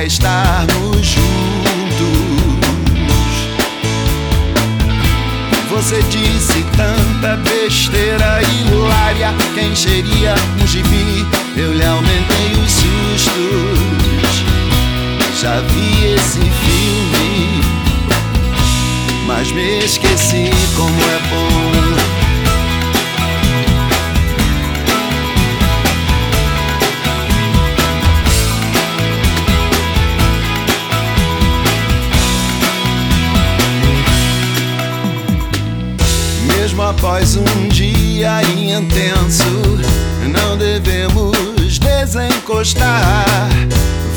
é estarmos juntos. Você disse tanta besteira hilária que encheria um gibi. Eu lhe aumentei os sustos. Já vi esse filme, mas me esqueci como é bom. Após um dia intenso, não devemos desencostar.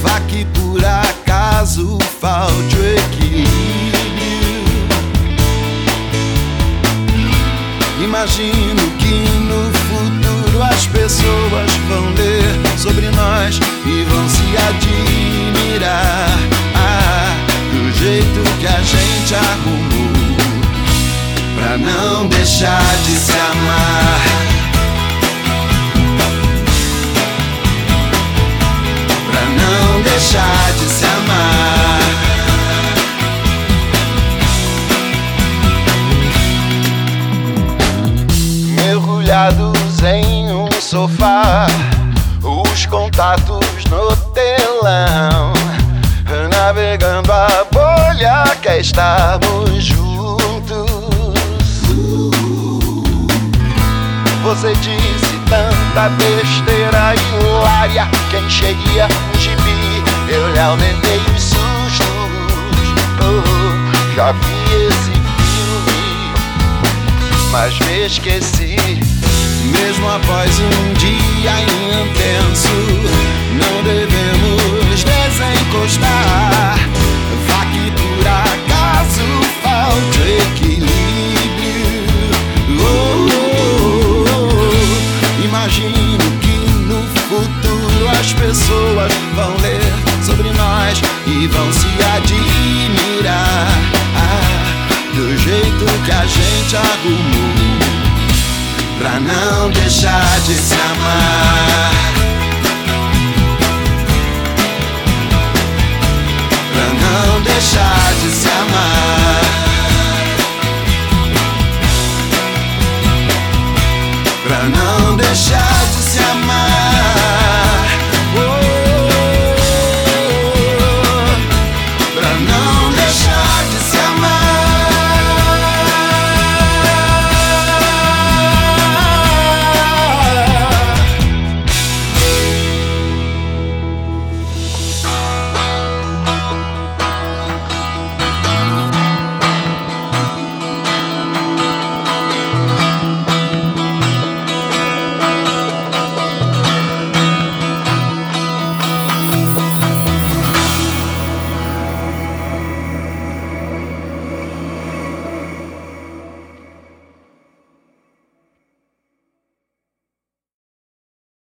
Vá que por acaso falte o equilíbrio. Imagino que no futuro as pessoas vão ler sobre nós e vão se admirar ah, do jeito que a gente arrumou pra não deixar de se amar. Pra não deixar de se amar. Mergulhados em um sofá, os contatos no telão, navegando a bolha que estarmos juntos. Tanta besteira hilária que encheria um gibi. Eu lhe aumentei os sustos. Oh, já vi esse filme, mas me esqueci. Mesmo após um dia intenso, não devemos e vão se admirar ah, do jeito que a gente arrumou pra não deixar de se amar. Pra não deixar de se amar. Pra não deixar de se amar.